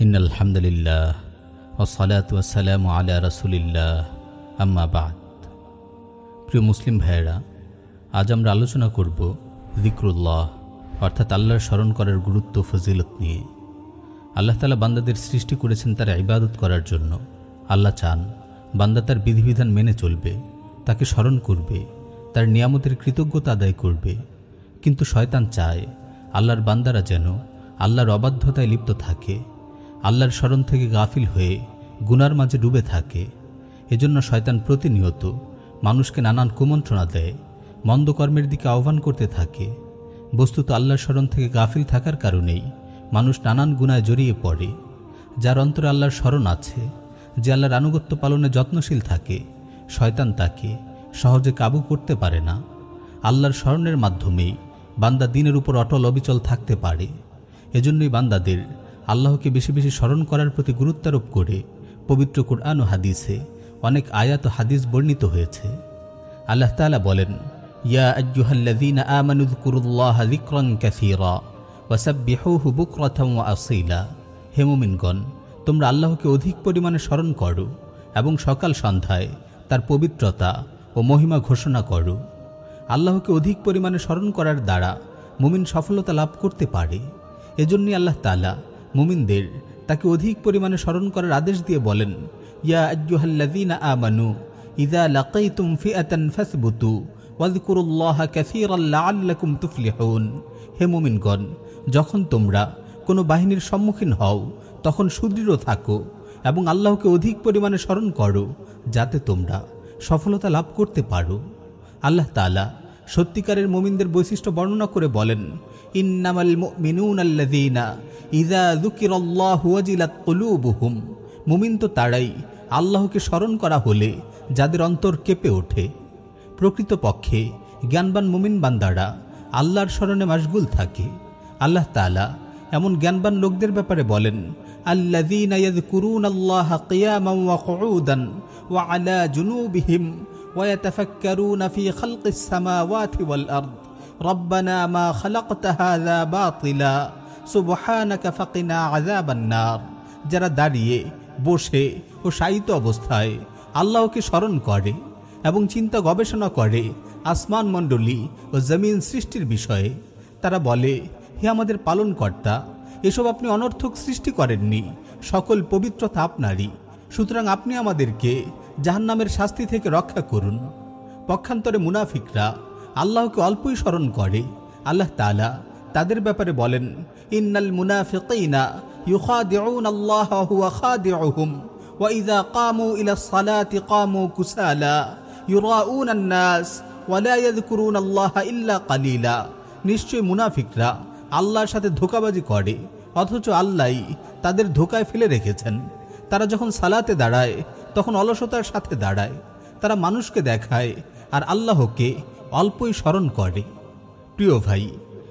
In আলহামদুলিল্লাহ ওসালাত ওয়াসালাম আলা রসুলিল্লাহ। আম্মা বাদ। প্রিয় মুসলিম ভাইয়েরা, আজ আমরা আলোচনা করব জিক্রুল্লাহ অর্থাৎ আল্লাহর স্মরণ করার গুরুত্ব ফজিলত নিয়ে। আল্লাহ তালা বান্দাদের সৃষ্টি করেছেন তার ইবাদত করার জন্য। আল্লাহ চান বান্দা তার বিধিবিধান মেনে চলবে, তাকে স্মরণ করবে, তার নিয়ামতের কৃতজ্ঞতা আদায় করবে। কিন্তু শয়তান চায় আল্লাহর বান্দারা যেন আল্লাহর অবাধ্যতায় লিপ্ত থাকে। আল্লাহর স্মরণ থেকে গাফিল হয়ে গুনার মাঝে ডুবে থাকে। এজন্য শয়তান প্রতিনিয়ত মানুষকে নানান কুমন্ত্রণা দেয়, মন্দ কর্মের দিকে আহ্বান করতে থাকে। বস্তুত আল্লাহর স্মরণ থেকে গাফিল থাকার কারণেই মানুষ নানান গুণায় জড়িয়ে পড়ে, যার অন্তরে আল্লাহর স্মরণ আছে, যে আল্লাহর আনুগত্য পালনে যত্নশীল থাকে। শয়তান তাকে সহজে কাবু করতে পারে না। আল্লাহর স্মরণের মাধ্যমেই বান্দা দিনের উপর অটল অবিচল থাকতে পারে। এজন্যই বান্দাদের আল্লাহকে বেশি বেশি স্মরণ করার প্রতি গুরুত্বারোপ করে পবিত্র কুরআন ও হাদিসে অনেক আয়াত হাদিস বর্ণিত হয়েছে। আল্লাহ তাআলা বলেন, ইয়া আজ্জুহাল্লাযীনা আমানু যকুরুল্লাহা যিকরান কাসীরা ওয়াসাব্বিহুহু বুকরাতাও ওয়া আসীলা। হে মুমিনগণ, তোমরা আল্লাহকে অধিক পরিমাণে স্মরণ করো এবং সকাল সন্ধ্যায় তার পবিত্রতা ও মহিমা ঘোষণা করো। আল্লাহকে অধিক পরিমাণে স্মরণ করার দ্বারা মুমিন সফলতা লাভ করতে পারে। এজন্যই আল্লাহ তালা মুমিনদের তাকে অধিক পরিমাণে স্মরণ করার আদেশ দিয়ে বলেন, ইয়া আজ্জুহাল্লাযীনা আমানু, ইযা লাকাইতুম ফিআতান ফাসবুতু, ওয়াযকুরুল্লাহা কাসীরান লাআল্লাকুম তুফলিহুন। হে মুমিনগণ, যখন তোমরা কোনো বাহিনীর সম্মুখীন হও, তখন সুদৃঢ় থাকো এবং আল্লাহকে অধিক পরিমাণে স্মরণ করো, যাতে তোমরা সফলতা লাভ করতে পারো। আল্লাহ তালা সত্যিকারের মুমিনদের বৈশিষ্ট্য বর্ণনা করে বলেন ইন্নামাল মুমিনুন আল্লাযীনা ইযা যুকিরাল্লাহু ওয়াজিলাত কুলুবুহুম মুমিন তো তারাই আল্লাহকে স্মরণ করা হলে যাদের অন্তর কেঁপে ওঠে প্রকৃতপক্ষে জ্ঞানবান মুমিন বান্দারা আল্লাহর স্মরণে মাশগুল থাকে আল্লাহ তালা এমন জ্ঞানবান লোকদের ব্যাপারে বলেন আল্লাযীনা ইয়াযকুরুনাল্লাহা কিয়ামান ওয়া কুউদান ওয়া আলা জুনুবিহিম ويتفكرون في خلق السماوات والأرض ربنا ما خلقت هذا باطلا سبحانك فقنا عذاب النار যারা দাঁড়িয়ে বসে ও শায়িত অবস্থায় আল্লাহকে স্মরণ করে এবং চিন্তা গবেষণা করে আসমান মণ্ডলী ও জমিন সৃষ্টির বিষয়ে তারা বলে হে আমাদের পালনকর্তা এসব আপনি অনর্থক সৃষ্টি করেননি সকল পবিত্রতা আপনারই সুতরাং আপনি আমাদেরকে জাহান্নামের শাস্তি থেকে রক্ষা করুন পক্ষান্তরে মুনাফিকরা আল্লাহকে অল্পই স্মরণ করে। আল্লাহ তালা তাদের ব্যাপারে বলেন, ইন্নাল মুনাফিকিনা ইউখাদিউন আল্লাহ হুয়া খাদিউহুম কামু ইলা সালাতি কামু কুসালা, ইউরাউন আন-নাস ওয়া লা ইয়াযকুরুন আল্লাহ ইল্লা কালিলা। নিশ্চয় মুনাফিকরা আল্লাহর সাথে ধোকাবাজি করে, অথচ আল্লাহই তাদের ধোকায় ফেলে রেখেছেন। তারা যখন সালাতে দাঁড়ায়, তখন অলসতার সাথে দাঁড়ায়। তারা মানুষকে দেখায় আর আল্লাহকে অল্পই স্মরণ করে। প্রিয় ভাই,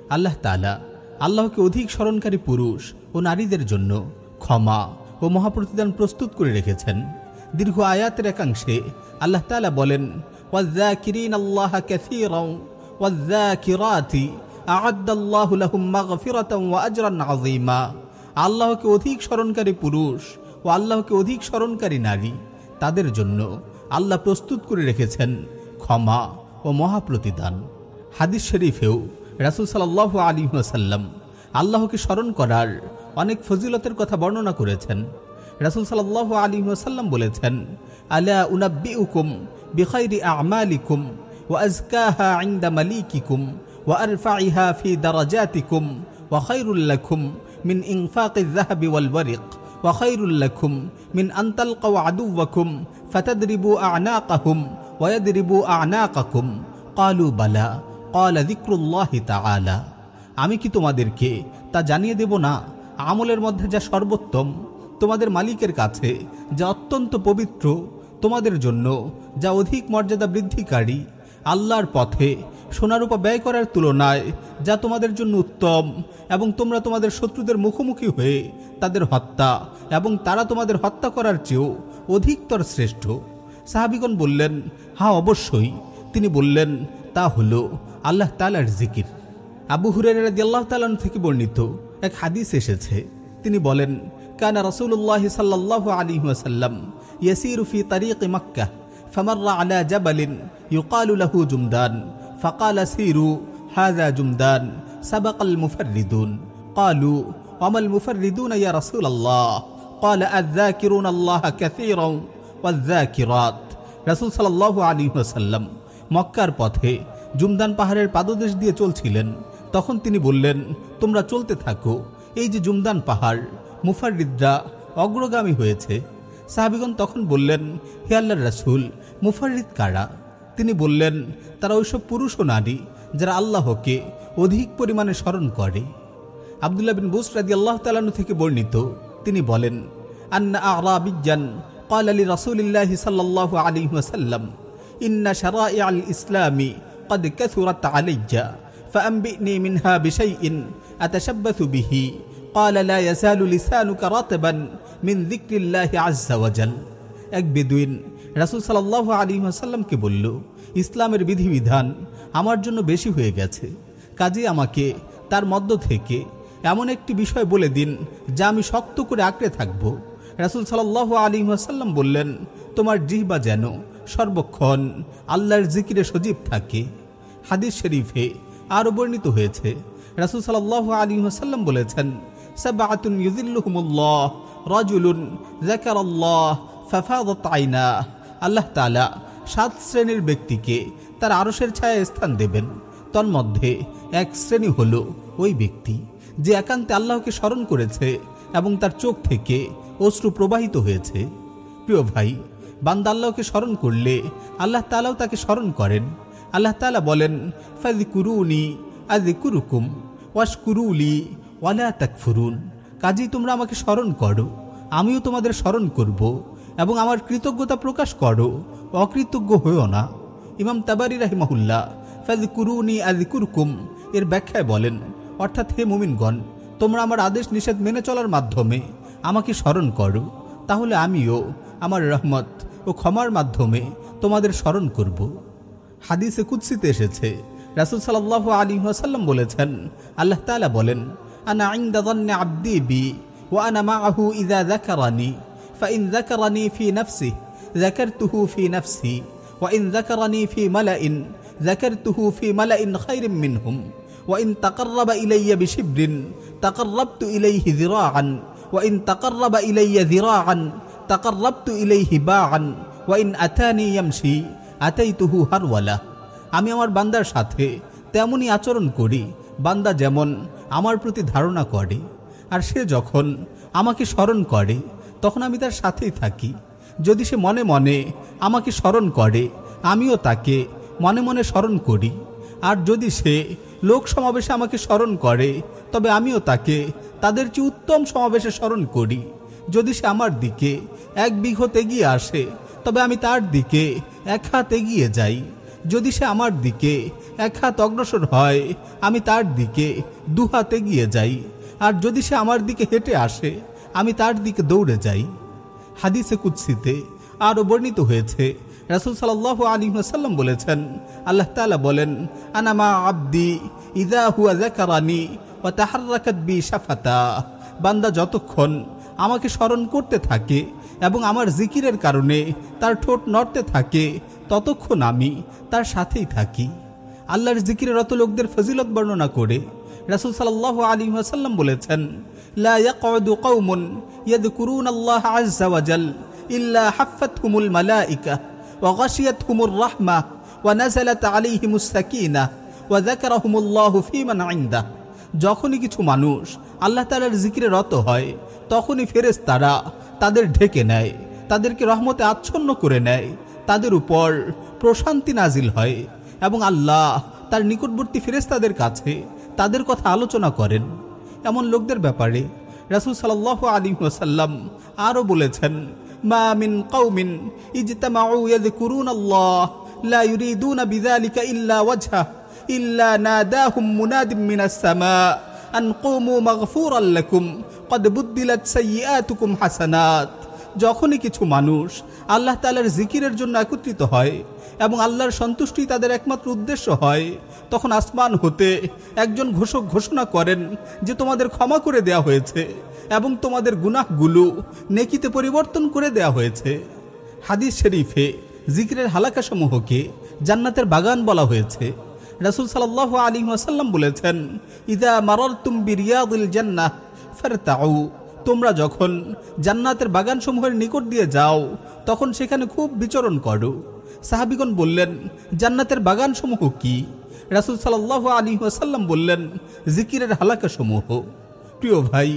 আল্লাহ তালা আল্লাহকে অধিক স্মরণকারী পুরুষ ও নারীদের জন্য ক্ষমা ও মহাপ্রতিদান প্রস্তুত করে রেখেছেন। দীর্ঘ আয়াতের একাংশে আল্লাহ তালা বলেন আল্লাহ আল্লাহকে অধিক স্মরণকারী পুরুষ ও আল্লাহকে অধিক স্মরণকারী নারী, তাদের জন্য আল্লাহ প্রস্তুত করে রেখেছেন ক্ষমা ও মহাপ্রতিদান হাদিস শরীফেও রাসুল সাল্লাহ আলী সাল্লাম আল্লাহকে স্মরণ করার অনেক ফজিলতের কথা বর্ণনা করেছেন রাসুল সাল্লাহ আলী সাল্লাম বলেছেন আলা উনাব্বি উকুম বিখাইরি আমালিকুম ও আজকাহা আইন্দা মালিকিকুম ও আরফাইহা ফি দারাজাতিকুম ওয়া খাইরুল্লাকুম মিন ইনফাকিল যাহাবি ওয়াল ওয়ারিক وخير لكم من أن تلقوا عدوكم فتدربوا أعناقهم ওয়াদিরিবু আনাকাকুম কালু বালা কাল দিক্রুল্লাহ তালা আমি কি তোমাদেরকে তা জানিয়ে দেব না? আমলের মধ্যে যা সর্বোত্তম, তোমাদের মালিকের কাছে যা অত্যন্ত পবিত্র, তোমাদের জন্য যা অধিক মর্যাদা বৃদ্ধিকারী, আল্লাহর পথে সোনারূপা ব্যয় করার তুলনায় যা তোমাদের জন্য উত্তম এবং তোমরা তোমাদের শত্রুদের মুখোমুখি হয়ে তাদের হত্যা এবং তারা তোমাদের হত্যা করার চেয়েও অধিকতর শ্রেষ্ঠ। সাহাবিগণ বললেন হ্যাঁ অবশ্যই তিনি বললেন তা হল আল্লাহ তালার জিকির আবু হুরের রাজি আল্লাহ তালান থেকে বর্ণিত এক হাদিস এসেছে তিনি বলেন كان رسول الله صلى الله عليه وسلم يسير في طريق مكة فمر على جبل يقال له جمدان فقال سيروا هذا جمدان سبق المفردون قالوا وما المفردون يا رسول الله قال الذاكرون الله كثيرا والذاكرات রাসুল সাল্লাহ আলী ওসাল্লাম মক্কার পথে জুমদান পাহাড়ের পাদদেশ দিয়ে চলছিলেন। তখন তিনি বললেন, তোমরা চলতে থাকো। এই যে জুমদান পাহাড় মুফারিদরা অগ্রগামী হয়েছে। সাহাবিগণ তখন বললেন, হে আল্লাহর রাসুল মুফারিদ কারা? তিনি বললেন, তারা ওইসব পুরুষ ও নারী যারা আল্লাহকে অধিক পরিমাণে স্মরণ করে। আবদুল্লাহ বিন বুস রাদি আল্লাহ তালানু থেকে বর্ণিত, তিনি বলেন, আন্না আরাবিজান قال لرسول الله صلى الله عليه وسلم إن شرائع الإسلام قد كثرت علي فأنبئني منها بشيء أتشبث به قال لا يزال لسانك رطبا من ذكر الله عز وجل এক বেদুইন রাসুল সাল্লাহ আলী আসাল্লামকে বলল ইসলামের বিধিবিধান আমার জন্য বেশি হয়ে গেছে কাজে আমাকে তার মধ্য থেকে এমন একটি বিষয় বলে দিন যা আমি শক্ত করে আঁকড়ে থাকব রাসুল সাল্লাহ আলী আসাল্লাম বললেন, তোমার জিহবা যেন সর্বক্ষণ আল্লাহর জিকিরে সজীব থাকে। হাদিস শরীফে আরও বর্ণিত হয়েছে, রাসুল সাল্লাহ আলী আসাল্লাম বলেছেন সাবাতুন ইউজিল্লুহুমুল্লাহ রাজুলুন জাকারাল্লাহ ফাফাদত আইনা আল্লাহ তালা সাত শ্রেণির ব্যক্তিকে তার আরসের ছায়া স্থান দেবেন। তন্মধ্যে এক শ্রেণি হল ওই ব্যক্তি যে একান্তে আল্লাহকে স্মরণ করেছে এবং তার চোখ থেকে অশ্রু প্রবাহিত হয়েছে। প্রিয় ভাই, বান্দা আল্লাহকে স্মরণ করলে আল্লাহ তালাও তাকে স্মরণ করেন। আল্লাহ তালা বলেন ফাজি কুরুনি আজি কুরুকুম ওয়াশ কুরুলি ওয়ালা তাকফুরুন। কাজেই তোমরা আমাকে স্মরণ করো, আমিও তোমাদের স্মরণ করব এবং আমার কৃতজ্ঞতা প্রকাশ করো, অকৃতজ্ঞ হইও না। ইমাম তাবারি রাহিমাহুল্লাহ আজি কুরকুম এর ব্যাখ্যায় বলেন, অর্থাৎ হে মুমিনগণ, তোমরা আমার আদেশ নিষেধ মেনে চলার মাধ্যমে আমাকে স্মরণ করো তাহলে আমিও আমার রহমত ও ক্ষমার মাধ্যমে তোমাদের স্মরণ করব হাদিসে কুৎসিতে এসেছে রাসুল সাল্লাহ আলী ওয়াসাল্লাম বলেছেন আল্লাহ তালা বলেন আনা আইন্দা দন্নে আব্দি বি ও আনা মাহু ইদা জাকারানি فإن ذكرني في نفسه ذكرته في نفسي وإن ذكرني في ملأ ذكرته في ملأ خير منهم وإن تقرب إلي بشبر تقربت إليه ذراعا ওয়াইন তাকার্রাবা ইলাইয়া জিরা আন তাকার্রাবতু ইলাইহি বা আন ওয়াইন আথানি ইয়ামসি তুহু আমি আমার বান্দার সাথে তেমনই আচরণ করি, বান্দা যেমন আমার প্রতি ধারণা করে, আর সে যখন আমাকে স্মরণ করে, তখন আমি তার সাথেই থাকি। যদি সে মনে মনে আমাকে স্মরণ করে, আমিও তাকে মনে মনে স্মরণ করি। আর যদি সে লোক সমাবেশে আমাকে স্মরণ করে, তবে আমিও তাকে, তাদের চেয়ে উত্তম সমাবেশে স্মরণ করি। যদি সে আমার দিকে এক বিঘত এগিয়ে আসে, তবে আমি তার দিকে এক হাত এগিয়ে যাই। যদি সে আমার দিকে এক হাত অগ্রসর হয়, আমি তার দিকে দু হাত এগিয়ে যাই। আর যদি সে আমার দিকে হেঁটে আসে, আমি তার দিকে দৌড়ে যাই। হাদিসে কুৎসিতে আরও বর্ণিত হয়েছে, রাসুল সাল্লাহ আলী সাল্লাম বলেছেন, আল্লাহ তালা বলেন আনামা আব্দি হুয়া ও বি সাফাতা বান্দা যতক্ষণ আমাকে স্মরণ করতে থাকে এবং আমার জিকিরের কারণে তার ঠোঁট নড়তে থাকে, ততক্ষণ আমি তার সাথেই থাকি। আল্লাহর জিকিরের রত লোকদের ফজিলত বর্ণনা করে রাসুল সাল্লাহ আলী বলেছেন, লা আল্লাহ ইল্লা রাহমা ওয়া নাযালাত আলাইহিমুস সাকিনাহ আইন্দা যখনই কিছু মানুষ আল্লাহ তালার জিকিরে রত হয়, তখনই ফেরেস তারা তাদের ঢেকে নেয়, তাদেরকে রহমতে আচ্ছন্ন করে নেয়, তাদের উপর প্রশান্তি নাজিল হয় এবং আল্লাহ তার নিকটবর্তী ফেরেস্তাদের কাছে তাদের কথা আলোচনা করেন। এমন লোকদের ব্যাপারে রাসুল সাল আলী সাল্লাম আরও বলেছেন, মা মিন কৌমিন ইল্লা নাদাহুম মুনাদিম মিনাস সামা আন কুমু মাগফুরাল লাকুম قد বুদ্দিলাত সাইয়্যাতুকুম হাসানাত। যখনই কিছু মানুষ আল্লাহ তালার জিকিরের জন্য একত্রিত হয় এবং আল্লাহর সন্তুষ্টি তাদের একমাত্র উদ্দেশ্য হয়, তখন আসমান হতে একজন ঘোষক ঘোষণা করেন যে তোমাদের ক্ষমা করে দেয়া হয়েছে এবং তোমাদের গুনাহগুলো নেকিতে পরিবর্তন করে দেয়া হয়েছে। হাদিস শরীফে জিকিরের হালাকাসমূহকে জান্নাতের বাগান বলা হয়েছে। রাসুল সাল্লাহ আলী ওয়াসাল্লাম বলেছেন, ইদা মারল তুম বিরিয়াদুল জান্নাহ ফেরতাউ। তোমরা যখন জান্নাতের বাগানসমূহের নিকট দিয়ে যাও, তখন সেখানে খুব বিচরণ করো। সাহাবিগণ বললেন, জান্নাতের বাগানসমূহ কি? রাসুল সাল্লাহ আলী ওয়াসাল্লাম বললেন, জিকিরের হালাকাসমূহ। প্রিয় ভাই,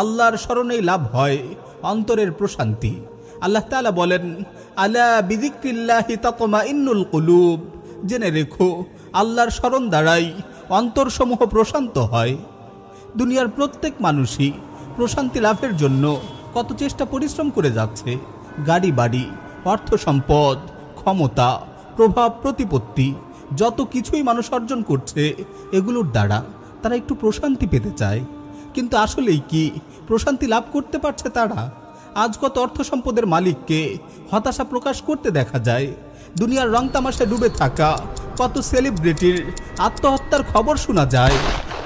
আল্লাহর স্মরণেই লাভ হয় অন্তরের প্রশান্তি। আল্লাহ তালা বলেন, আলা বিদিক্রিল্লাহি তাতমা ইন্নুল কুলুব। জেনে রেখো আল্লাহর স্মরণ দ্বারাই অন্তরসমূহ প্রশান্ত হয়। দুনিয়ার প্রত্যেক মানুষই প্রশান্তি লাভের জন্য কত চেষ্টা পরিশ্রম করে যাচ্ছে। গাড়ি, বাড়ি, অর্থ সম্পদ, ক্ষমতা, প্রভাব, প্রতিপত্তি, যত কিছুই মানুষ অর্জন করছে, এগুলোর দ্বারা তারা একটু প্রশান্তি পেতে চায়। কিন্তু আসলেই কি প্রশান্তি লাভ করতে পারছে তারা? আজ কত অর্থ সম্পদের মালিককে হতাশা প্রকাশ করতে দেখা যায়। দুনিয়ার রং তামাশায় ডুবে থাকা কত সেলিব্রিটির আত্মহত্যার খবর শোনা যায়?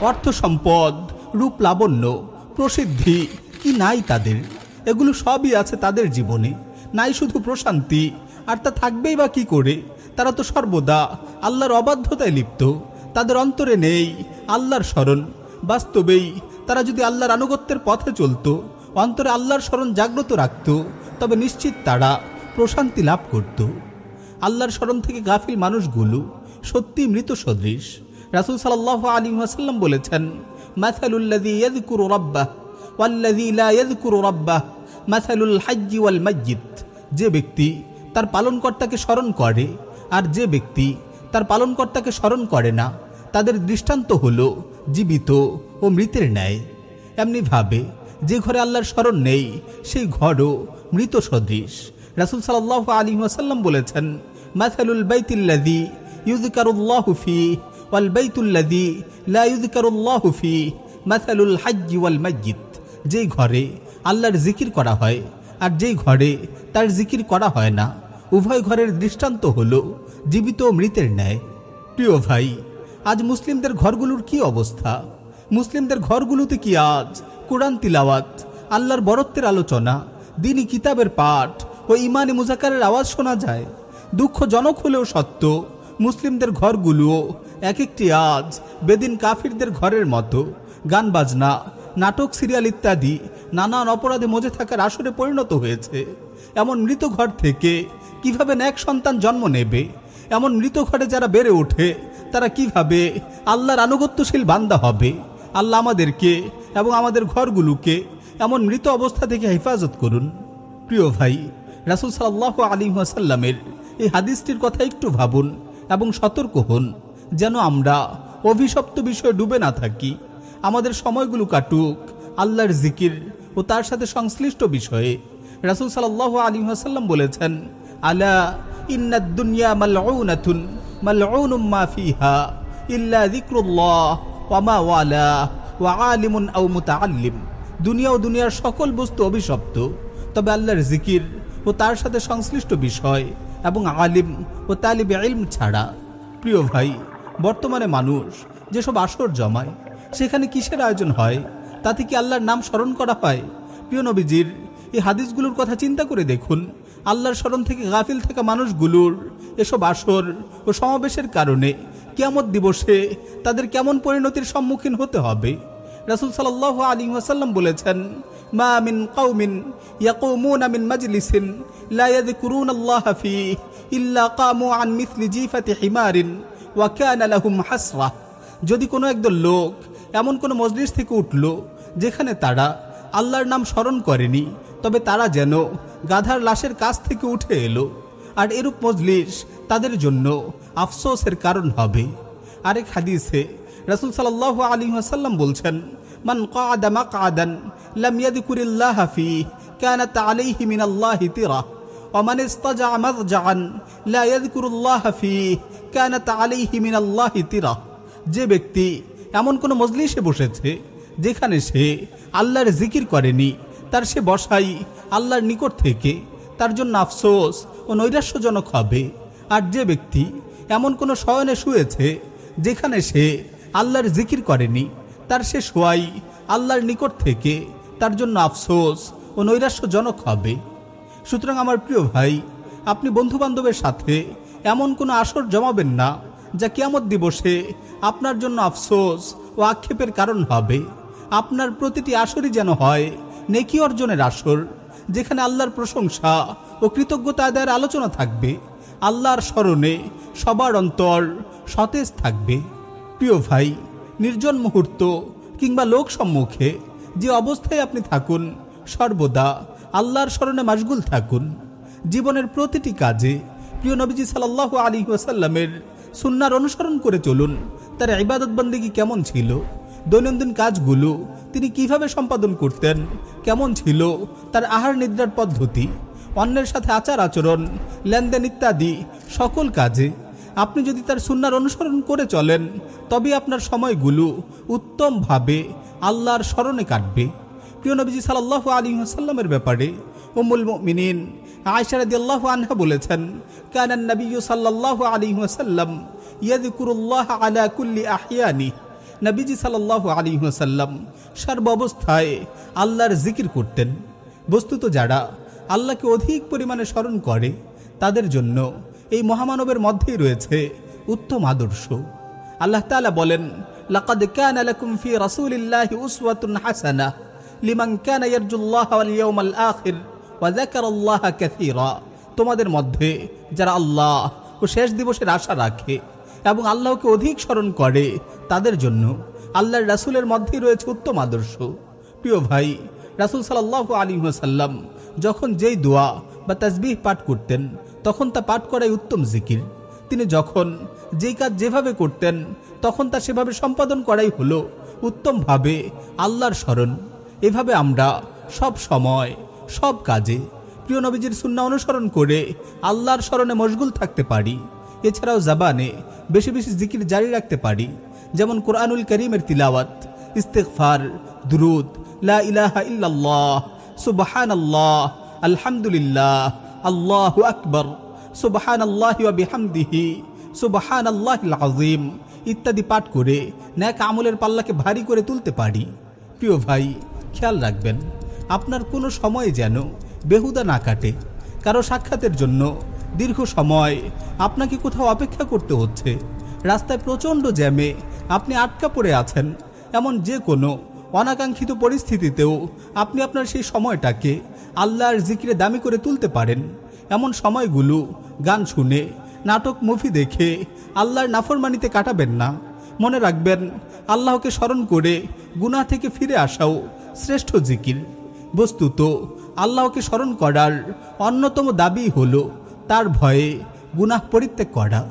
অর্থ সম্পদ, রূপ লাবণ্য, প্রসিদ্ধি, কি নাই তাদের? এগুলো সবই আছে তাদের জীবনে। নাই শুধু প্রশান্তি, আর তা থাকবেই বা কি করে? তারা তো সর্বদা আল্লাহর অবাধ্যতায় লিপ্ত। তাদের অন্তরে নেই আল্লাহর স্মরণ। বাস্তবেই তারা যদি আল্লাহর আনুগত্যের পথে চলত, অন্তরে আল্লাহর স্মরণ জাগ্রত রাখত, তবে নিশ্চিত তারা প্রশান্তি লাভ করত। আল্লাহর স্মরণ থেকে গাফিল মানুষগুলো সত্যি মৃত সদৃশ। রাসুল সাল্লাহ আলী ওয়াসাল্লাম বলেছেন ওয়াল যে ব্যক্তি তার পালনকর্তাকে স্মরণ করে, আর যে ব্যক্তি তার পালনকর্তাকে স্মরণ করে না, তাদের দৃষ্টান্ত হল জীবিত ও মৃতের ন্যায়। এমনিভাবে যে ঘরে আল্লাহর স্মরণ নেই, সেই ঘরও মৃত সদৃশ। রাসুল সাল্লাহ আলী ওয়াসাল্লাম বলেছেন মাথালুল বাইতিল্লাদি ফি ওয়াল লা মাথালুল হাজ্জি ওয়াল যেই ঘরে আল্লাহর জিকির করা হয় আর যেই ঘরে তার জিকির করা হয় না, উভয় ঘরের দৃষ্টান্ত হল জীবিত মৃতের ন্যায়। প্রিয় ভাই, আজ মুসলিমদের ঘরগুলোর কি অবস্থা? মুসলিমদের ঘরগুলোতে কি আজ কোরআন তিলাওয়াত, আল্লাহর বরত্বের আলোচনা দিনই কিতাবের পাঠ ও ইমানি মুজাকারের আওয়াজ শোনা যায়? দুঃখজনক হলেও সত্য মুসলিমদের ঘরগুলোও। এক একটি আজ বেদিন কাফিরদের ঘরের মতো। গান, বাজনা, নাটক, সিরিয়াল ইত্যাদি নানান অপরাধে মজে থাকার আসরে পরিণত হয়েছে। এমন মৃত ঘর থেকে কীভাবে ন্যাক সন্তান জন্ম নেবে? এমন মৃত ঘরে যারা বেড়ে ওঠে, তারা কীভাবে আল্লাহর আনুগত্যশীল বান্দা হবে? আল্লাহ আমাদেরকে এবং আমাদের ঘরগুলোকে এমন মৃত অবস্থা থেকে হেফাজত করুন। প্রিয় ভাই, রাসুল সাল্লাহ আলী ওয়াসাল্লামের এই হাদিসটির কথা একটু ভাবুন। এবং সতর্ক হন, যেন আমরা অভিশপ্ত বিষয়ে ডুবে না থাকি। আমাদের সময়গুলো কাটুক, আল্লাহর জিকির ও তার সাথে সংশ্লিষ্ট বিষয়ে। রাসুল সাল্লাহ আলী ওয়াসাল্লাম বলেছেন, আলা দুনিয়া মা ফিহা ইল্লা ওয়ালা ওয়া দুনিয়া ও দুনিয়ার সকল বস্তু অভিশপ্ত, তবে আল্লাহর জিকির ও তার সাথে সংশ্লিষ্ট বিষয়। এবং আলিম ও তালিবে ইলম ছাড়া। প্রিয় ভাই, বর্তমানে মানুষ যেসব আসর জমায়, সেখানে কিসের আয়োজন হয়, তাতে কি আল্লাহর নাম স্মরণ করা হয়? প্রিয় নবীজির এই হাদিসগুলোর কথা চিন্তা করে দেখুন, আল্লাহর স্মরণ থেকে গাফিল থাকা মানুষগুলোর এসব আসর ও সমাবেশের কারণে কেমন দিবসে তাদের কেমন পরিণতির সম্মুখীন হতে হবে? রাসুল সাল্লাহ আলী ওয়াসাল্লাম বলেছেন, মা মিন কাউমিন ইয়াকুমুনা মিন মাজলিসিন, লা ইয়াযকুরুনা আল্লাহ ফি ইল্লা কামু আন মিথলি জিফাতি হিমারিন ওয়া কানা লাহুম হাসরা। যদি কোনো একদল লোক এমন কোনো মজলিস থেকে উঠল যেখানে তারা আল্লাহর নাম স্মরণ করেনি, তবে তারা যেন গাধার লাশের কাছ থেকে উঠে এলো, আর এরূপ মজলিস তাদের জন্য আফসোসের কারণ হবে। আরেক হাদিসে রাসুল সাল্লাহ আলী আসাল্লাম বলছেন মান কাদা মাকাদান লাম ইয়াযকুরিল্লাহ ফি কানাত আলাইহি মিনাল্লাহি তিরা ومن استجع مضجعا لا يذكر الله فيه كانت عليه من الله ترى যে ব্যক্তি এমন কোন মজলিসে বসেছে যেখানে সে আল্লাহর জিকির করেনি তার সে বসাই আল্লাহর নিকট থেকে তার জন্য আফসোস ও নৈরাশ্যজনক হবে আর যে ব্যক্তি এমন কোনো শয়নে শুয়েছে যেখানে সে আল্লাহর জিকির করেনি, তার সে শোয়াই আল্লাহর নিকট থেকে, তার জন্য আফসোস ও নৈরাশ্যজনক হবে। সুতরাং আমার প্রিয় ভাই, আপনি বন্ধু বান্ধবের সাথে এমন কোনো আসর জমাবেন না, যা কিয়ামত দিবসে আপনার জন্য আফসোস ও আক্ষেপের কারণ হবে। আপনার প্রতিটি আসরই যেন হয় নেকি অর্জনের আসর, যেখানে আল্লাহর প্রশংসা ও কৃতজ্ঞতা আদায়ের আলোচনা থাকবে, আল্লাহর স্মরণে সবার অন্তর সতেজ থাকবে। প্রিয় ভাই, নির্জন মুহূর্ত কিংবা লোক সম্মুখে যে অবস্থায় আপনি থাকুন, সর্বদা আল্লাহর স্মরণে মাশগুল থাকুন। জীবনের প্রতিটি কাজে প্রিয় নবীজি সাল্লাহ আলী ওয়াসাল্লামের সুন্নার অনুসরণ করে চলুন, তার ইবাদত বন্দিগি কেমন ছিল, দৈনন্দিন কাজগুলো তিনি কীভাবে সম্পাদন করতেন, কেমন ছিল, তার আহার নিদ্রার পদ্ধতি, অন্যের সাথে আচার আচরণ, লেনদেন ইত্যাদি সকল কাজে আপনি যদি তার সুন্নার অনুসরণ করে চলেন তবে আপনার সময়গুলো উত্তমভাবে আল্লাহর স্মরণে কাটবে। প্রিয় নবীজি সাল্লাহ আলী সাল্লামের ব্যাপারে উমুল মিনিন আয়সারদি আল্লাহ আনহা বলেছেন কানান নবী সাল্লাহ আলী সাল্লাম ইয়াদিকুরুল্লাহ আলা কুল্লি আহিয়ানি। নবীজি সাল্লাহ আলী সাল্লাম সর্ব অবস্থায় আল্লাহর জিকির করতেন। বস্তুত যারা আল্লাহকে অধিক পরিমাণে স্মরণ করে, তাদের জন্য এই মহামানবের মধ্যেই রয়েছে উত্তম আদর্শ। আল্লাহ তাআলা বলেন হাসানাহ তোমাদের মধ্যে যারা আল্লাহ ও শেষ দিবসের আশা রাখে এবং আল্লাহকে অধিক স্মরণ করে, তাদের জন্য আল্লাহর রাসূলের মধ্যেই রয়েছে উত্তম আদর্শ। প্রিয় ভাই, রাসূল সাল্লাল্লাহু আলী ওয়াসাল্লাম যখন যেই দোয়া বা তাজবিহ পাঠ করতেন তখন তা পাঠ করাই উত্তম জিকির। তিনি যখন যেই কাজ যেভাবে করতেন, তখন তা সেভাবে সম্পাদন করাই হলো উত্তমভাবে আল্লাহর স্মরণ। এভাবে আমরা সব সময়, সব কাজে প্রিয় নবীজির সুন্না অনুসরণ করে আল্লাহর স্মরণে মশগুল থাকতে পারি। এছাড়াও জাবানে বেশি বেশি জিকির জারি রাখতে পারি। যেমন কোরআনুল করিমের তিলাওয়াত ইস্তেকফার দুরুদ, লা ইলাহা ইল্লাল্লাহ সুবহান আল্লাহ আলহামদুলিল্লাহ আল্লাহ আকবর সুবহান আল্লাহ বিহামদিহি সুবহান আল্লাহ আজিম ইত্যাদি পাঠ করে ন্যাক আমলের পাল্লাকে ভারী করে তুলতে পারি। প্রিয় ভাই, খেয়াল রাখবেন, আপনার কোনো সময় যেন বেহুদা না কাটে। কারও সাক্ষাতের জন্য দীর্ঘ সময় আপনাকে কোথাও অপেক্ষা করতে হচ্ছে। রাস্তায় প্রচণ্ড জ্যামে আপনি আটকা পড়ে আছেন, এমন যে কোনো অনাকাঙ্ক্ষিত পরিস্থিতিতেও আপনি আপনার সেই সময়টাকে আল্লাহর জিকিরে দামি করে তুলতে পারেন। এমন সময়গুলো, গান শুনে, নাটক, মুভি দেখে আল্লাহর নাফরমানিতে কাটাবেন না। মনে রাখবেন, আল্লাহকে স্মরণ করে গুনাহ থেকে ফিরে আসাও শ্রেষ্ঠ জিকির। বস্তুত, আল্লাহকে স্মরণ করার অন্যতম দাবি হল তার ভয়ে গুনাহ পরিত্যাগ করা।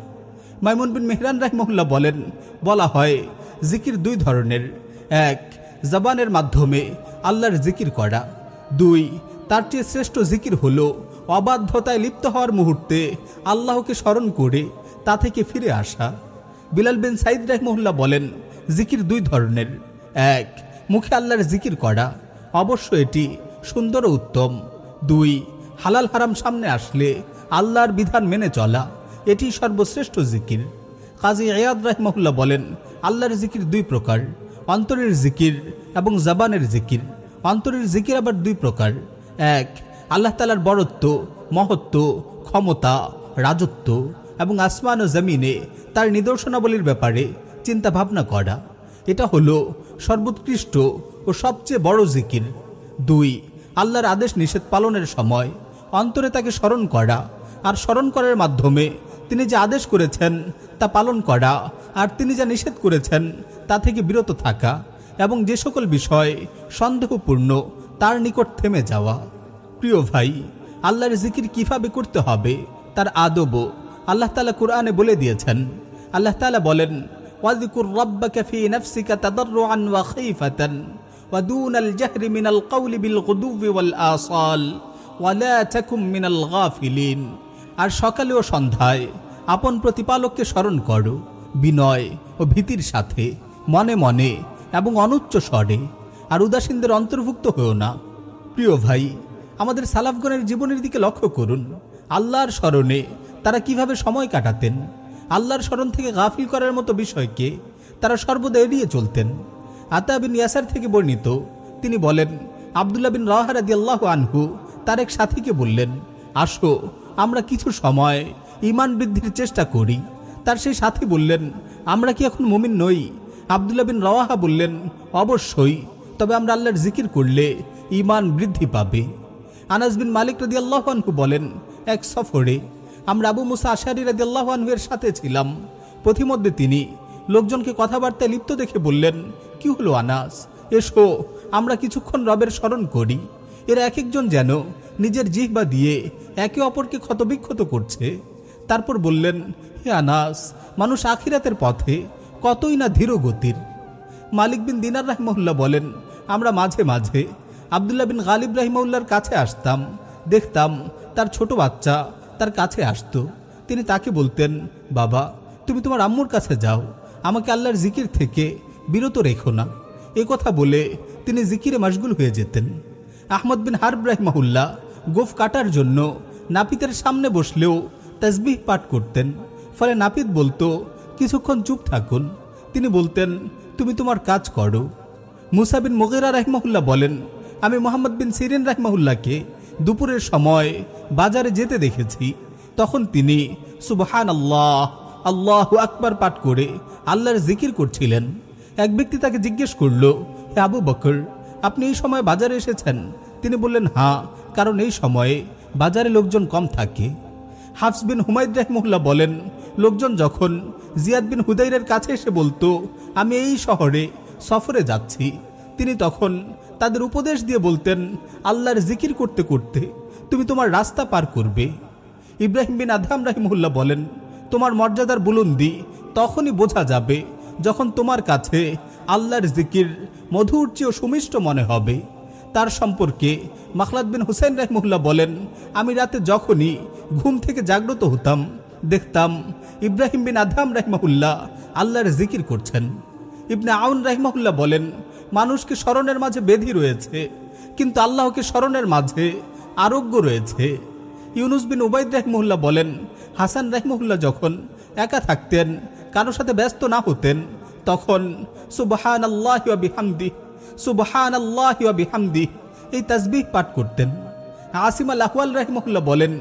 মাইমুন বিন মেহরান রাহমহুল্লাহ বলেন, বলা হয়, জিকির দুই ধরনের। এক জবানের মাধ্যমে আল্লাহর জিকির করা। দুই, তার চেয়ে শ্রেষ্ঠ জিকির হলো অবাধ্যতায় লিপ্ত হওয়ার মুহূর্তে আল্লাহকে স্মরণ করে তা থেকে ফিরে আসা। বিলাল বিন সাইদ রাহমহুল্লাহ বলেন, জিকির দুই ধরনের। এক, মুখে আল্লাহর জিকির করা। অবশ্য এটি সুন্দর ও উত্তম। দুই, হালাল হারাম সামনে আসলে আল্লাহর বিধান মেনে চলা। এটি সর্বশ্রেষ্ঠ জিকির। কাজী এয়াদ রাহমহুল্লাহ বলেন, আল্লাহর জিকির দুই প্রকার। অন্তরের জিকির এবং জবানের জিকির। অন্তরের জিকির আবার দুই প্রকার। এক, আল্লাহ তালার বরত্ব, মহত্ব, ক্ষমতা, রাজত্ব এবং আসমান ও জমিনে তার নিদর্শনাবলীর ব্যাপারে চিন্তা ভাবনা করা। এটা হলো সর্বোৎকৃষ্ট ও সবচেয়ে বড় জিকির। দুই, আল্লাহর আদেশ নিষেধ পালনের সময় অন্তরে তাকে স্মরণ করা। আর স্মরণ করার মাধ্যমে তিনি যে আদেশ করেছেন তা পালন করা আর তিনি যা নিষেধ করেছেন, তা থেকে বিরত থাকা এবং যে সকল বিষয় সন্দেহপূর্ণ, তার নিকট থেমে যাওয়া। প্রিয় ভাই, আল্লাহর জিকির কীভাবে করতে হবে, তার আদবও আল্লাহ তালা কোরআনে বলে দিয়েছেন। আল্লাহ তালা বলেন ওয়াদিকুর রব্বাকা ফি নাফসিকা তাদাররুআন ওয়া আর সকালে ও সন্ধ্যায় আপন প্রতিপালককে স্মরণ করো। বিনয় ও ভীতির সাথে, মনে মনে এবং অনুচ্চ স্বরে, আর উদাসীনদের অন্তর্ভুক্ত হয়েও না। প্রিয় ভাই, আমাদের সালাফগণের জীবনের দিকে লক্ষ্য করুন। আল্লাহর স্মরণে তারা কীভাবে সময় কাটাতেন? আল্লাহর স্মরণ থেকে গাফিল করার মতো বিষয়কে তারা সর্বদা এড়িয়ে চলতেন। আতা বিন ইয়াসার থেকে বর্ণিত, তিনি বলেন, আবদুল্লাহ বিন রাহারাদি আল্লাহ আনহু তার এক সাথীকে বললেন, আসো, আমরা কিছু সময় ইমান বৃদ্ধির চেষ্টা করি। তার সেই সাথী বললেন, আমরা কি এখন মুমিন নই? আবদুল্লাহ বিন রওয়াহা বললেন, অবশ্যই। তবে আমরা আল্লাহর জিকির করলে ইমান বৃদ্ধি পাবে। আনাস বিন মালিক রদি আল্লাহানহু বলেন, এক সফরে আমরা আবু মুসা আশারি রাদি আল্লাহানহু এর সাথে ছিলাম। পথিমধ্যে তিনি লোকজনকে কথাবার্তায় লিপ্ত দেখে বললেন, কি হলো আনাস? এসো, আমরা কিছুক্ষণ রবের স্মরণ করি। এরা এক একজন যেন নিজের জিহ্বা দিয়ে একে অপরকে ক্ষতবিক্ষত করছে। তারপর বললেন, হে আনাস, মানুষ আখিরাতের পথে কতই না ধীর গতির। মালিক বিন দিনার রাহমউল্লাহ বলেন, আমরা মাঝে মাঝে আবদুল্লাহ বিন গালিব রাহিমউল্লার কাছে আসতাম, দেখতাম তার ছোট বাচ্চা তার কাছে আসতো। তিনি তাকে বলতেন, বাবা, তুমি তোমার আম্মুর কাছে যাও, আমাকে আল্লাহর জিকির থেকে বিরত রেখো না। এ কথা বলে তিনি জিকিরে মশগুল হয়ে যেতেন। আহমদ বিন হারব রাহিমাহুল্লাহ গোফ কাটার জন্য নাপিতের সামনে বসলেও তসবিহ পাঠ করতেন। ফলে নাপিত বলতো, কিছুক্ষণ চুপ থাকুন। তিনি বলতেন, তুমি তোমার কাজ করো। মুসা বিন মুগেরা রাহমাহুল্লাহ বলেন, আমি মোহাম্মদ বিন সিরিন রাহমাহুল্লাহকে দুপুরের সময় বাজারে যেতে দেখেছি। তখন তিনি সুবহান আল্লাহ আল্লাহ আকবার পাঠ করে আল্লাহর জিকির করছিলেন। এক ব্যক্তি তাকে জিজ্ঞেস করল, হে আবু বকর, আপনি এই সময় বাজারে এসেছেন? তিনি বললেন হ্যাঁ কারণ এই সময়ে বাজারে লোকজন কম থাকে। হাফস বিন হুমায়দ রহমুল্লাহ বলেন, লোকজন যখন জিয়াদ বিন হুদাইরের কাছে এসে বলতো, আমি এই শহরে সফরে যাচ্ছি, তিনি তখন তাদের উপদেশ দিয়ে বলতেন, আল্লাহর জিকির করতে করতে তুমি তোমার রাস্তা পার করবে। ইব্রাহিম বিন আদহাম রাহিমুল্লাহ বলেন, তোমার মর্যাদার বুলন্দি তখনই বোঝা যাবে যখন তোমার কাছে আল্লাহর জিকির মধুর চেয়েও সুমিষ্ট মনে হবে। তার সম্পর্কে মাখলাদ বিন হুসেন রহমুল্লাহ বলেন, আমি রাতে যখনই ঘুম থেকে জাগ্রত হতাম, দেখতাম ইব্রাহিম বিন আদহাম রহমাহুল্লাহ আল্লাহর জিকির করছেন। ইবনে আউন রহমাহুল্লাহ বলেন, মানুষকে স্মরণের মাঝে বেধি রয়েছে, কিন্তু আল্লাহকে স্মরণের মাঝে আরোগ্য রয়েছে। ইউনুস বিন উবাইদ রহমুল্লাহ বলেন, হাসান রহমুল্লাহ যখন একা থাকতেন কারোর সাথে ব্যস্ত না হতেন, তখন সুবহান আল্লাহ বিহামদি সুবহান আল্লাহ বিহামদি এই তাসবিহ পাঠ করতেন। আসিম আল আহওয়াল রহমহুল্লাহ বলেন,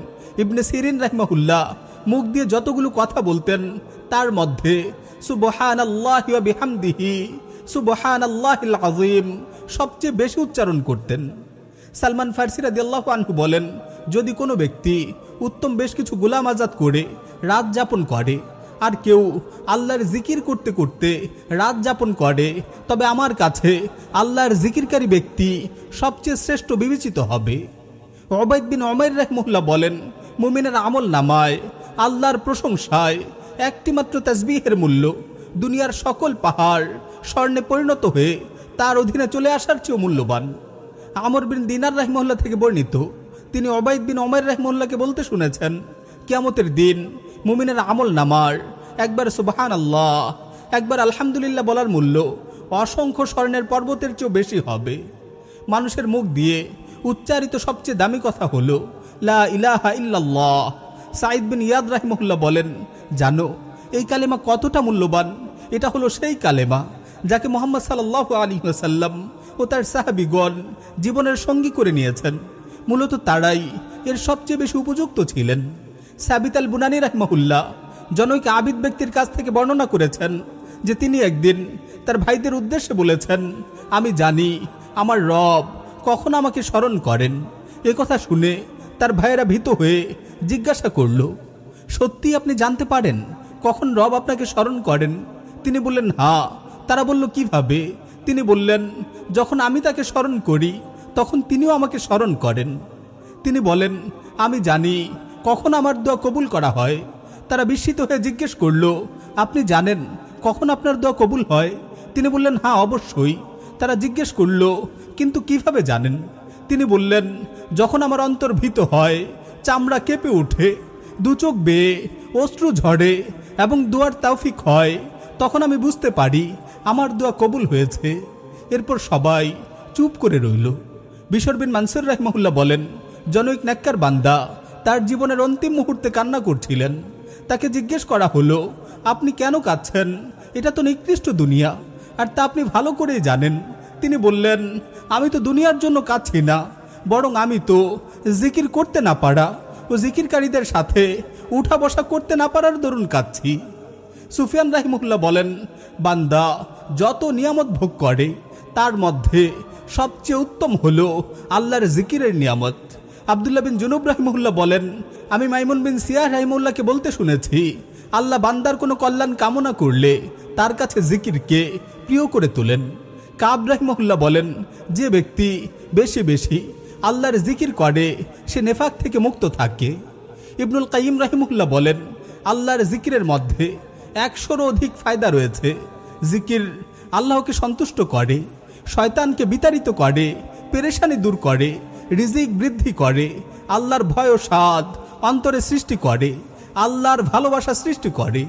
ইবনে সিরিন রহমহুল্লাহ মুখ দিয়ে যতগুলো কথা বলতেন, তার মধ্যে সুবহান বিহামদিহি সুবহান আজিম সবচেয়ে বেশি উচ্চারণ করতেন। সালমান ফার্সি রাদিয়াল্লাহ আনহু বলেন, যদি কোনো ব্যক্তি উত্তম বেশ কিছু গোলাম আজাদ করে, রাত যাপন করে আর কেউ আল্লাহর জিকির করতে করতে রাত যাপন করে। তবে আমার কাছে আল্লাহর জিকিরকারী ব্যক্তি সবচেয়ে শ্রেষ্ঠ বিবেচিত হবে। ওবায়দ বিন অমের রহমুল্লাহ বলেন, মুমিনের আমল নামায়, আল্লাহর প্রশংসায় একটিমাত্র তাজবিহের মূল্য, দুনিয়ার সকল পাহাড় স্বর্ণে পরিণত হয়ে তার অধীনে চলে আসার চেয়েও মূল্যবান। আমর বিন দিনার রহমুল্লাহ থেকে বর্ণিত, তিনি অবায়দ বিন অমের রহমুল্লাহকে বলতে শুনেছেন, কিয়ামতের দিন মুমিনের আমল নামার। একবার সুবাহান আল্লাহ একবার আলহামদুলিল্লাহ বলার মূল্য অসংখ্য স্বর্ণের পর্বতের চেয়েও বেশি হবে। মানুষের মুখ দিয়ে উচ্চারিত সবচেয়ে দামি কথা হল, লা ইলাহা ইল্লাল্লাহ। সাইদ বিন ইয়াদ রাহিমহুল্লাহ বলেন, জানো, এই কালেমা কতটা মূল্যবান? এটা হলো সেই কালেমা যাকে মোহাম্মদ সাল্লাহ আলী সাল্লাম ও তার সাহাবিগণ জীবনের সঙ্গী করে নিয়েছেন। মূলত তারাই এর সবচেয়ে বেশি উপযুক্ত ছিলেন। সাবিত আল বুনানি রাহমাহুল্লাহ, জনৈক আবিদ ব্যক্তির কাছ থেকে বর্ণনা করেছেন যে তিনি একদিন তার ভাইদের উদ্দেশ্যে বলেছেন, আমি জানি আমার রব কখন আমাকে স্মরণ করেন। এ কথা শুনে তার ভাইয়েরা ভীত হয়ে জিজ্ঞাসা করল, সত্যি আপনি জানতে পারেন কখন রব আপনাকে স্মরণ করেন? তিনি বললেন, হা। তারা বলল, কীভাবে? তিনি বললেন, যখন আমি তাকে স্মরণ করি, তখন তিনিও আমাকে স্মরণ করেন। তিনি বলেন, আমি জানি কখন আমার দোয়া কবুল করা হয়? তারা বিস্মিত হয়ে জিজ্ঞেস করল, আপনি জানেন কখন আপনার দোয়া কবুল হয়? তিনি বললেন হ্যাঁ অবশ্যই। তারা জিজ্ঞেস করল, কিন্তু কীভাবে জানেন? তিনি বললেন, যখন আমার অন্তর ভীত হয়, চামড়া কেঁপে ওঠে, দু চোখ বেয়ে, অশ্রু ঝরে এবং দোয়ার তাওফিক হয়, তখন আমি বুঝতে পারি আমার দোয়া কবুল হয়েছে। এরপর সবাই চুপ করে রইল। বিশর মানসুর রহমহুল্লাহ বলেন, জনৈক ন্যাক্কার বান্দা তার জীবনের অন্তিম মুহূর্তে কান্না করছিলেন। তাকে জিজ্ঞেস করা হলো, আপনি কেন কাঁদছেন? এটা তো নিকৃষ্ট দুনিয়া, আর তা আপনি ভালো করেই জানেন। তিনি বললেন, আমি তো দুনিয়ার জন্য কাঁদছি না, বরং আমি তো জিকির করতে না পারা ও জিকিরকারীদের সাথে উঠা বসা করতে না পারার দরুন কাঁদছি। সুফিয়ান রাহিমুল্লাহ বলেন, বান্দা, যত নিয়ামত ভোগ করে, তার মধ্যে সবচেয়ে উত্তম হলো আল্লাহর জিকিরের নিয়ামত। আবদুল্লাহ বিন জুনুব রাহিমুল্লাহ বলেন, আমি মাইমুন বিন সিয়া রাহিমুল্লাহকে বলতে শুনেছি, আল্লাহ বান্দার কোনো কল্যাণ কামনা করলে তার কাছে জিকিরকে প্রিয় করে তোলেন। কাব রাহিমুল্লাহ বলেন, যে ব্যক্তি বেশি বেশি আল্লাহর জিকির করে, সে নেফাক থেকে মুক্ত থাকে। ইবনুল কাইম রাহিমুল্লাহ বলেন, আল্লাহর জিকিরের মধ্যে একশোরও অধিক ফায়দা রয়েছে। জিকির আল্লাহকে সন্তুষ্ট করে, শয়তানকে বিতাড়িত করে, পেরেশানি দূর করে রিজিক বৃদ্ধি করে, আল্লাহর ভয় ও স্বাদ অন্তরে সৃষ্টি করে, আল্লাহর ভালোবাসা সৃষ্টি করে।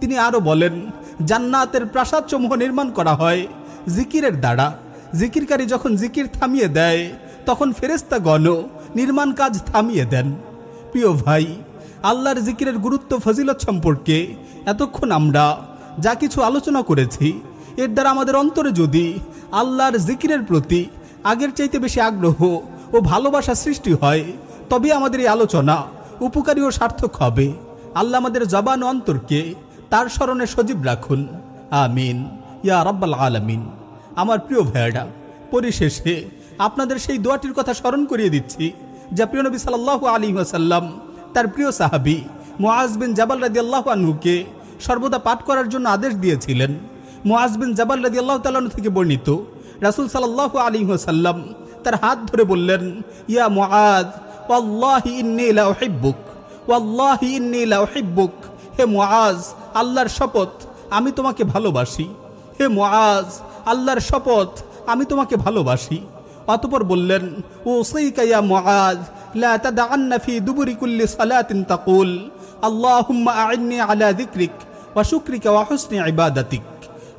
তিনি আরও বলেন, জান্নাতের প্রাসাদ প্রাসাদসমূহ নির্মাণ করা হয় জিকিরের দ্বারা। জিকিরকারী যখন জিকির থামিয়ে দেয়, তখন ফেরেস্তা গণ নির্মাণ কাজ থামিয়ে দেন। প্রিয় ভাই, আল্লাহর জিকিরের গুরুত্ব ফজিলত সম্পর্কে এতক্ষণ আমরা যা কিছু আলোচনা করেছি, এর দ্বারা আমাদের অন্তরে যদি আল্লাহর জিকিরের প্রতি আগের চাইতে বেশি আগ্রহ ও ভালোবাসা সৃষ্টি হয় তবে আমাদের এই আলোচনা উপকারী ও সার্থক হবে। আল্লাহ আমাদের জবান অন্তরকে তার স্মরণে সজীব রাখুন। আমিন। ইয়া রাব্বাল আলামিন। আমার প্রিয় ভাইয়ারা, পরিশেষে আপনাদের সেই দোয়াটির কথা স্মরণ করিয়ে দিচ্ছি, যা প্রিয় নবী সাল্লাহ আলী ওয়াসাল্লাম তার প্রিয় সাহাবি মুআজ বিন জাবাল রাদি আল্লাহ আনহুকে সর্বদা পাঠ করার জন্য আদেশ দিয়েছিলেন। মুআজ বিন জাবাল রাদি আল্লাহ তালন থেকে বর্ণিত, রাসুল সাল্লাহ আলী ওয়াসাল্লাম তার হাত ধরে বললেন, ইয়া মুআজ, ওয়াল্লাহি ইন্নী লা উহিব্বুক, ওয়াল্লাহি ইন্নী লা উহিব্বুক। হে মুআজ, আল্লাহর শপথ, আমি তোমাকে ভালোবাসি। হে মুআজ, আল্লাহর শপথ, আমি তোমাকে ভালোবাসি। অতপর বললেন ও সৈকাইয়া মুআজ, লা তাদাআন্না ফি দুবুরি কুল্লি সালাতিন তাকুল। আল্লাহুম্মা আইন্নি আলা যিকরিক, ওয়া শুকরিকা ওয়া হুসনি ইবাদাতিক।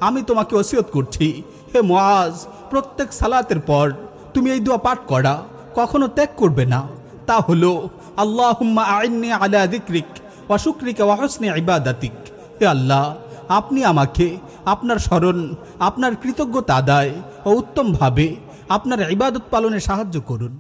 আমি তোমাকে ওসিয়ত করছি। হে মুআজ, প্রত্যেক সালাতের পর তুমি এই দোয়া পাঠ করা, কখনো ত্যাগ করবে না। তা হলো, আল্লাহুম্মা আইন্নি আলা দিক্রিক ওয়া শুকরিকা ওয়া হুসনি ইবাদাতিক। হে আল্লাহ, আপনি আমাকে আপনার স্মরণ, আপনার কৃতজ্ঞতা আদায় ও উত্তমভাবে আপনার ইবাদত পালনে সাহায্য করুন।